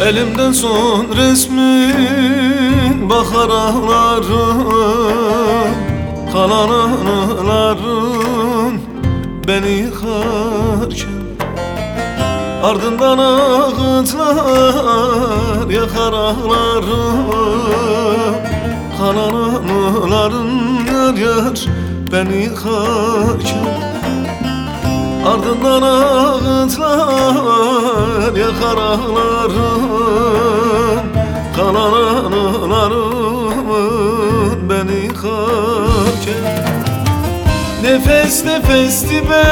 Elimden son resmin bakar ağlarım Kalan anıların beni yıkarken Ardından ağıtlar yakar ağlarım Kalan anıların yar yar beni yıkarken Ardından ağıtlar yakar ağlarım Kalan beni yıkarken Nefes nefes dibe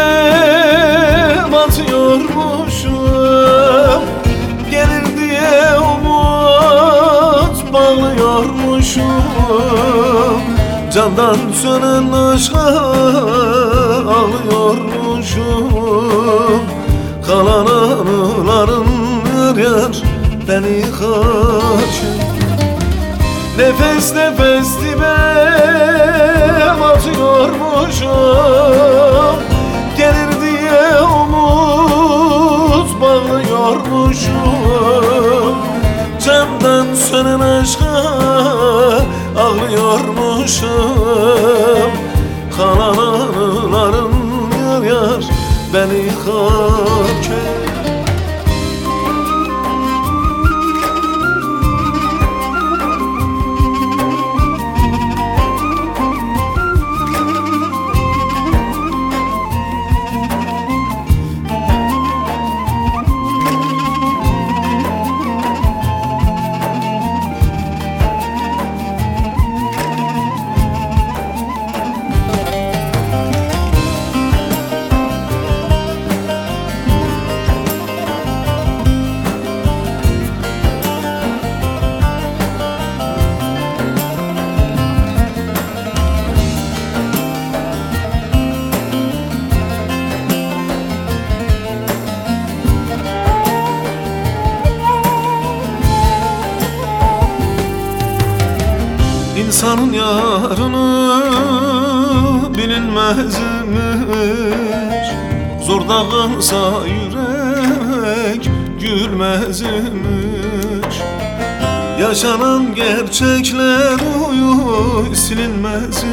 batıyormuşum Gelir diye umut bağlıyormuşum. Candan sönen aşka ağlıyormuşum beni yıkarken Nefes nefes dibe batıyormuşum. Gelir diye umut bağlıyormuşum. Camdan sönen aşka ağlıyormuşum. Kalan anılarım yar yar beni yıkarken İnsanın yarını bilinmezmiş Zorda kalsa yürek gülmezmiş Yaşanan gerçekler uyu silinmezmiş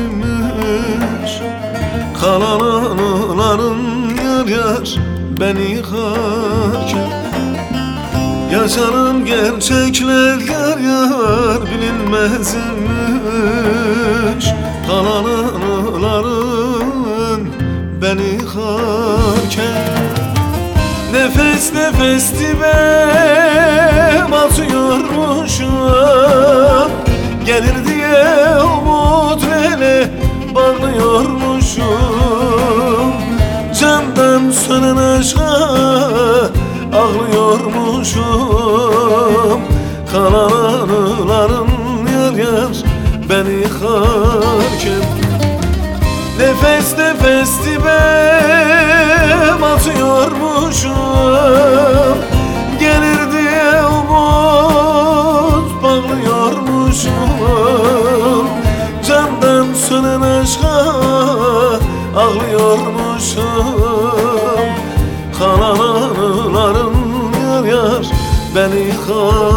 Kalan anıların yar yar beni yıkarken Yaşanan gerçekler yar yar bilinmezmiş Kalan anıların beni yıkarken Nefes nefes dibe batıyormuşum Gelir diye umut ele bağlıyormuşum. Candan sönen aşka ağlıyormuşum. Kalan anılarım yar yıkarken Nefes nefes dibe batıyormuşum. Gelir diye umut bağlıyormuşum. Candan sönen aşka ağlıyormuşum. Kalan anılarım yar yar beni yıkarken